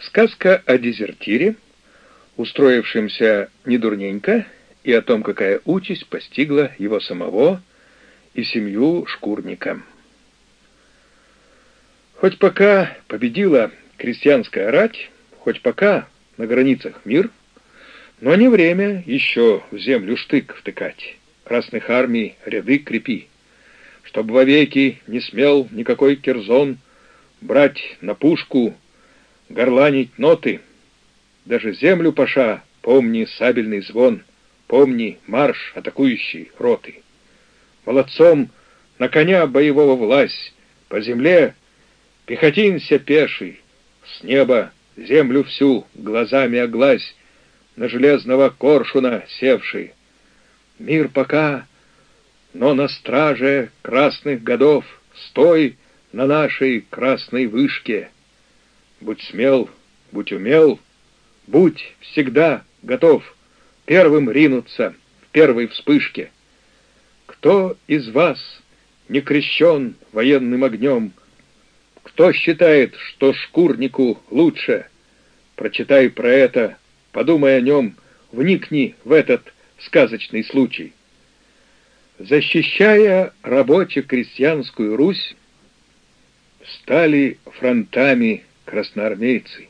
Сказка о дезертире, устроившемся недурненько, и о том, какая участь постигла его самого и семью шкурника. Хоть пока победила крестьянская рать, хоть пока на границах мир, но не время еще в землю штык втыкать, красных армий ряды крепи, чтоб вовеки не смел никакой керзон брать на пушку горланить ноты. Даже землю, паша, помни сабельный звон, помни марш атакующей роты. Молодцом на коня боевого власть, по земле пехотинься пеший, с неба землю всю глазами оглась, на железного коршуна севший. Мир пока, но на страже красных годов стой на нашей красной вышке — Будь смел, будь умел, будь всегда готов первым ринуться в первой вспышке. Кто из вас не крещен военным огнем? Кто считает, что шкурнику лучше? Прочитай про это, подумай о нем, вникни в этот сказочный случай. Защищая рабоче-крестьянскую Русь, стали фронтами красноармейцы.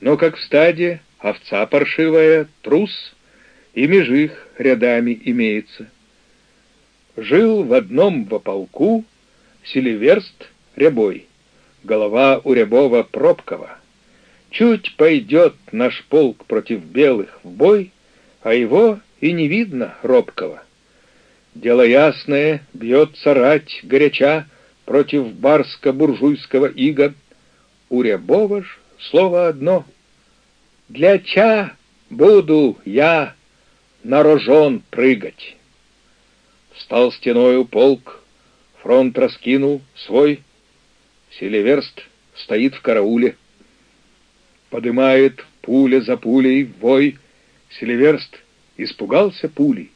Но как в стаде овца паршивая, трус, и меж их рядами имеется. Жил в одном во полку Селиверст Рябой, голова у Рябова Пробкова. Чуть пойдет наш полк против белых в бой, а его и не видно робкого. Дело ясное, бьется рать горяча против барско-буржуйского ига, у Рябова ж слово одно. Для ча буду я на рожон прыгать. Стал стеною полк, фронт раскинул свой. Селиверст стоит в карауле. Подымает пуля за пулей вой. Селиверст испугался пулей.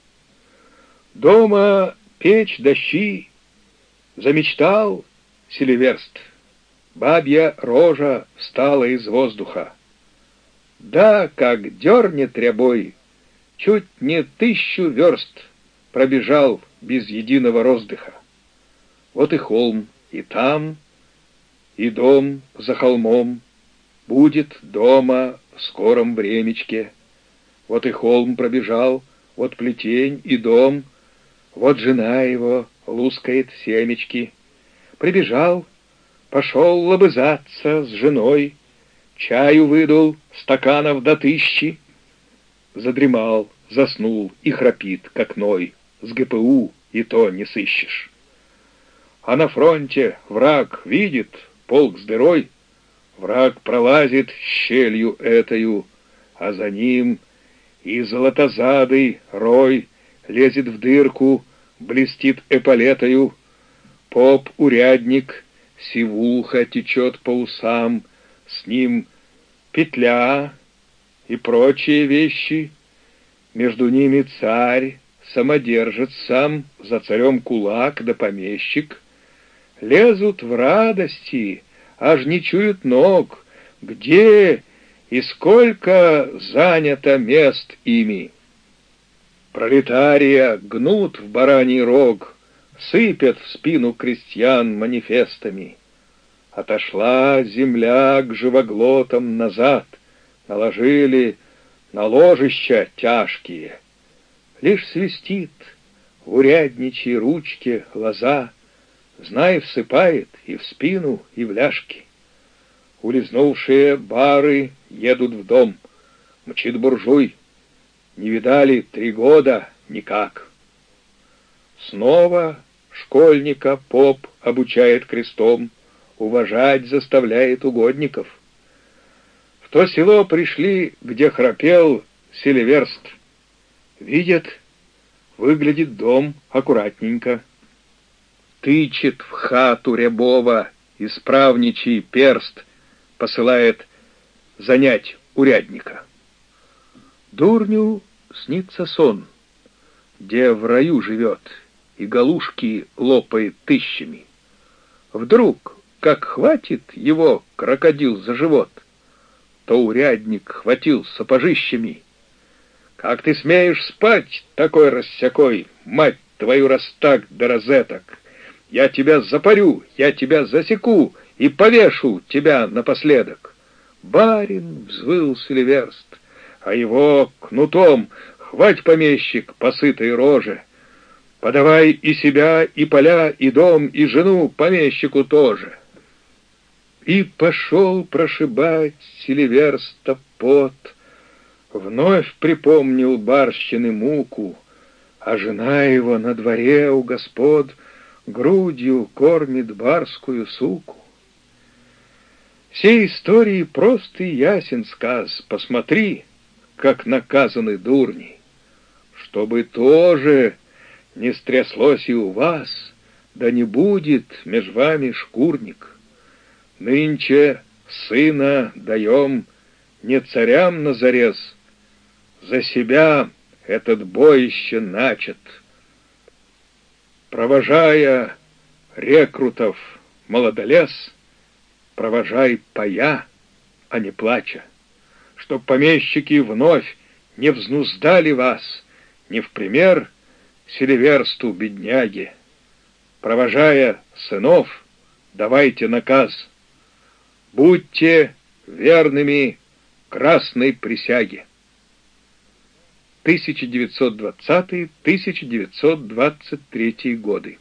Дома печь дощи замечтал Селиверст — Бабья рожа встала из воздуха. Да, как дернет рябой, чуть не тысячу верст пробежал без единого роздыха. Вот и холм, и там, и дом за холмом, будет дома в скором времечке. Вот и холм пробежал, вот плетень и дом, вот жена его лускает семечки. Прибежал Пошел лобызаться с женой, Чаю выдул стаканов до тысячи. Задремал, заснул и храпит, как ной, С ГПУ и то не сыщешь. А на фронте враг видит полк с дырой, Враг пролазит щелью этою, А за ним и золотозадый рой Лезет в дырку, блестит эполетою, Поп-урядник — сивуха течет по усам, с ним петля и прочие вещи. Между ними царь, самодержец сам, за царем кулак да помещик. Лезут в радости, аж не чуют ног, где и сколько занято мест ими. Пролетария гнут в бараний рог — сыпят в спину крестьян манифестами. Отошла земля к живоглотам назад, наложили на ложища тяжкие. Лишь свистит в урядничьей ручке лоза, Знай, всыпает и в спину, и в ляжки. Улизнувшие бары едут в дом. Мчит буржуй. Не видали три года никак. Снова Школьника поп обучает крестом, уважать заставляет угодников. В то село пришли, где храпел Селиверст. Видят, выглядит дом аккуратненько. Тычет в хату Рябова исправничий перст, посылает занять урядника. Дурню снится сон, где в раю живет — и галушки лопает тысячами. Вдруг, как хватит его крокодил за живот, что урядник хватил сапожищами. Как ты смеешь спать, такой рассякой, мать твою растак да розеток? Я тебя запарю, я тебя засеку и повешу тебя напоследок. Барин взвыл Селиверст, а его кнутом хвать помещик по сытой роже. Подавай и себя, и поля, и дом, и жену помещику тоже. И пошел прошибать Селиверста пот, Вновь припомнил барщины муку, А жена его на дворе у господ Грудью кормит барскую суку. Всей истории прост и ясен сказ, Посмотри, как наказаны дурни. Чтобы тоже не стряслось и у вас, Да не будет меж вами шкурник. Нынче сына даем не царям на зарез, За себя этот бой еще начат. Провожая рекрутов молодолес, Провожай пая, а не плача, Чтоб помещики вновь не взнуздали вас, Не в пример селиверсту бедняги. Провожая сынов, давайте наказ — будьте верными красной присяге. 1920-1923 годы.